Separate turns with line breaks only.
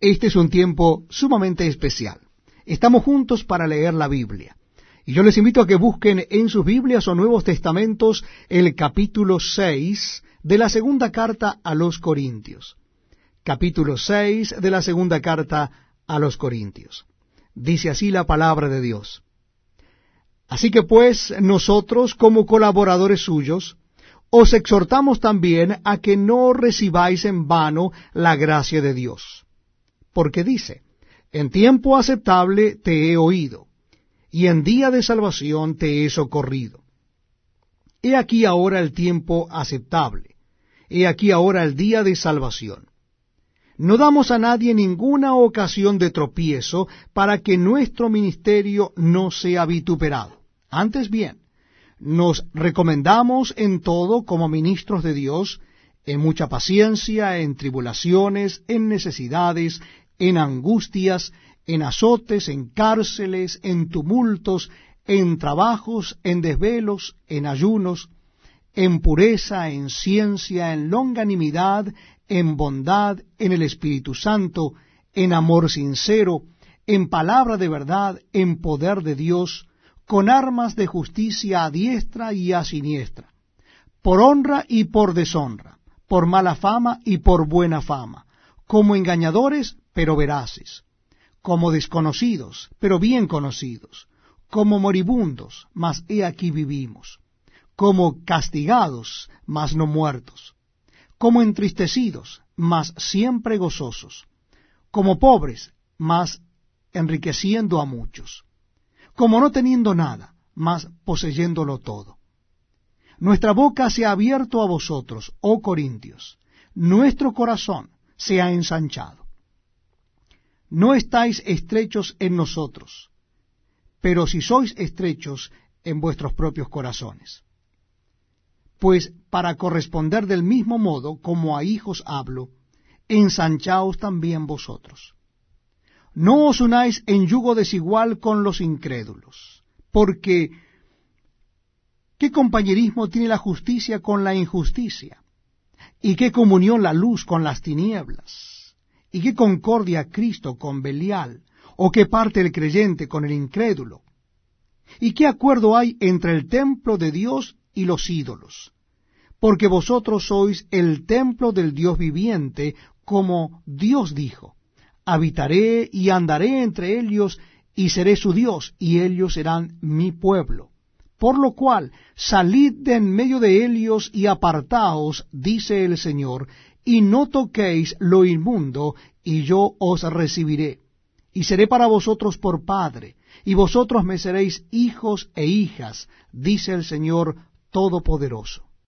Este es un tiempo sumamente especial. Estamos juntos para leer la Biblia. Y yo les invito a que busquen en sus Biblias o Nuevos Testamentos el capítulo 6 de la segunda carta a los Corintios. Capítulo 6 de la segunda carta a los Corintios. Dice así la palabra de Dios. Así que pues nosotros, como colaboradores suyos, os exhortamos también a que no recibáis en vano la gracia de Dios. Porque dice, en tiempo aceptable te he oído, y en día de salvación te he socorrido. He aquí ahora el tiempo aceptable, he aquí ahora el día de salvación. No damos a nadie ninguna ocasión de tropiezo para que nuestro ministerio no sea vituperado. Antes bien, nos recomendamos en todo como ministros de Dios, en mucha paciencia, en tribulaciones, en necesidades, en angustias, en azotes, en cárceles, en tumultos, en trabajos, en desvelos, en ayunos, en pureza, en ciencia, en longanimidad, en bondad, en el Espíritu Santo, en amor sincero, en palabra de verdad, en poder de Dios, con armas de justicia a diestra y a siniestra, por honra y por deshonra, por mala fama y por buena fama, como engañadores, pero veraces, como desconocidos, pero bien conocidos, como moribundos, mas he aquí vivimos, como castigados, mas no muertos, como entristecidos, mas siempre gozosos, como pobres, mas enriqueciendo a muchos como no teniendo nada, mas poseyéndolo todo. Nuestra boca se ha abierto a vosotros, oh Corintios, nuestro corazón se ha ensanchado. No estáis estrechos en nosotros, pero si sois estrechos en vuestros propios corazones. Pues para corresponder del mismo modo como a hijos hablo, ensanchaos también vosotros. No os unáis en yugo desigual con los incrédulos, porque ¿qué compañerismo tiene la justicia con la injusticia? ¿Y qué comunión la luz con las tinieblas? ¿Y qué concordia Cristo con Belial? ¿O qué parte el creyente con el incrédulo? ¿Y qué acuerdo hay entre el templo de Dios y los ídolos? Porque vosotros sois el templo del Dios viviente, como Dios dijo habitaré y andaré entre ellos y seré su Dios y ellos serán mi pueblo. Por lo cual, salid de en medio de ellos y apartaos, dice el Señor, y no toquéis lo inmundo, y yo os recibiré. Y seré para vosotros por Padre, y vosotros me seréis hijos e hijas, dice el Señor Todopoderoso.